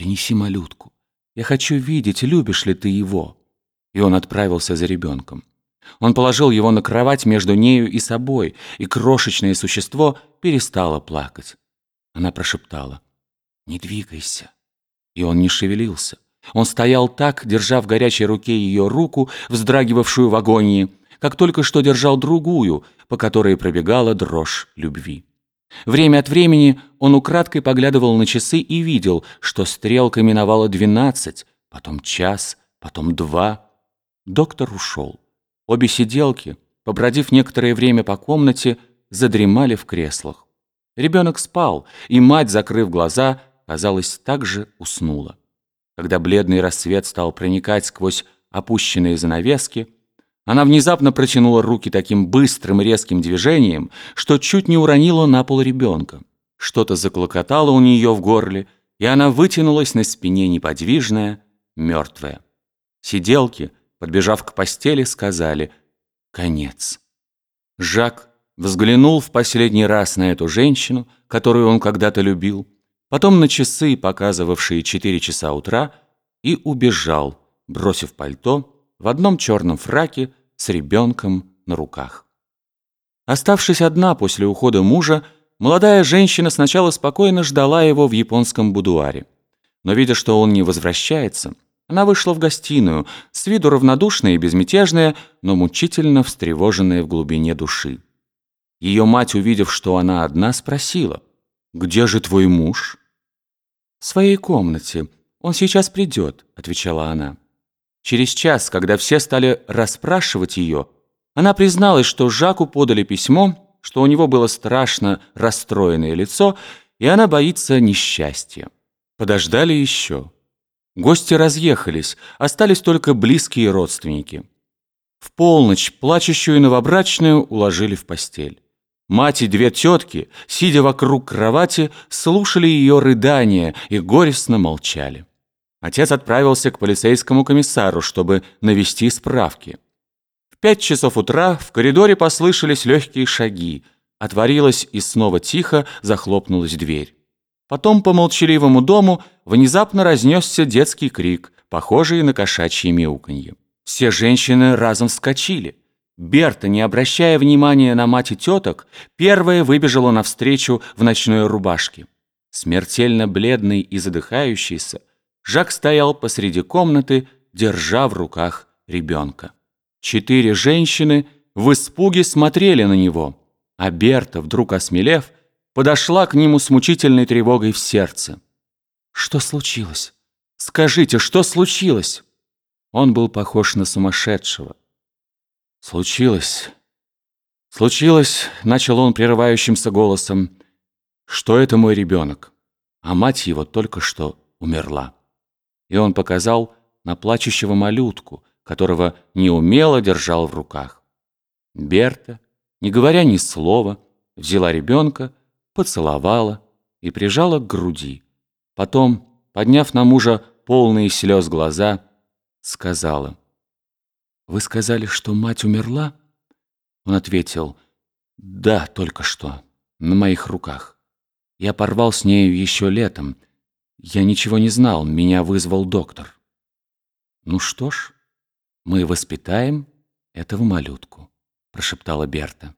принеси малютку. Я хочу видеть, любишь ли ты его». И он отправился за ребенком. Он положил его на кровать между нею и собой, и крошечное существо перестало плакать. Она прошептала «Не двигайся». И он не шевелился. Он стоял так, держа в горячей руке ее руку, вздрагивавшую в агонии, как только что держал другую, по которой пробегала дрожь любви. Время от времени он украдкой поглядывал на часы и видел, что стрелка миновала двенадцать, потом час, потом два. Доктор ушел. Обе сиделки, побродив некоторое время по комнате, задремали в креслах. Ребенок спал, и мать, закрыв глаза, казалось, также уснула. Когда бледный рассвет стал проникать сквозь опущенные занавески, она внезапно протянула руки таким быстрым резким движением, что чуть не уронила на пол ребенка. Что-то заклокотало у нее в горле, и она вытянулась на спине неподвижная, мертвая. Сиделки, подбежав к постели, сказали «Конец». Жак взглянул в последний раз на эту женщину, которую он когда-то любил, потом на часы, показывавшие четыре часа утра, и убежал, бросив пальто, в одном черном фраке с ребенком на руках. Оставшись одна после ухода мужа, молодая женщина сначала спокойно ждала его в японском будуаре. Но видя, что он не возвращается, она вышла в гостиную, с виду равнодушная и безмятежная, но мучительно встревоженная в глубине души. Ее мать, увидев, что она одна, спросила, «Где же твой муж?» «В своей комнате. Он сейчас придет», — отвечала она. Через час, когда все стали расспрашивать ее, она призналась, что Жаку подали письмо, что у него было страшно расстроенное лицо, и она боится несчастья. Подождали еще. Гости разъехались, остались только близкие родственники. В полночь плачущую новобрачную уложили в постель. Мать и две тетки, сидя вокруг кровати, слушали ее рыдания и горестно молчали. Отец отправился к полицейскому комиссару, чтобы навести справки. В пять часов утра в коридоре послышались легкие шаги. Отворилась и снова тихо захлопнулась дверь. Потом по молчаливому дому внезапно разнесся детский крик, похожий на кошачье мяуканье. Все женщины разом вскочили. Берта, не обращая внимания на мать и теток, первая выбежала навстречу в ночной рубашке. Смертельно бледный и задыхающийся, Жак стоял посреди комнаты, держа в руках ребенка. Четыре женщины в испуге смотрели на него, а Берта, вдруг осмелев, подошла к нему с мучительной тревогой в сердце. «Что случилось? Скажите, что случилось?» Он был похож на сумасшедшего. «Случилось. Случилось», — начал он прерывающимся голосом, «что это мой ребенок, а мать его только что умерла» и он показал на плачущего малютку, которого неумело держал в руках. Берта, не говоря ни слова, взяла ребенка, поцеловала и прижала к груди. Потом, подняв на мужа полные слез глаза, сказала, «Вы сказали, что мать умерла?» Он ответил, «Да, только что, на моих руках. Я порвал с нею еще летом, я ничего не знал, меня вызвал доктор. Ну что ж, мы воспитаем этого малютку, прошептала Берта.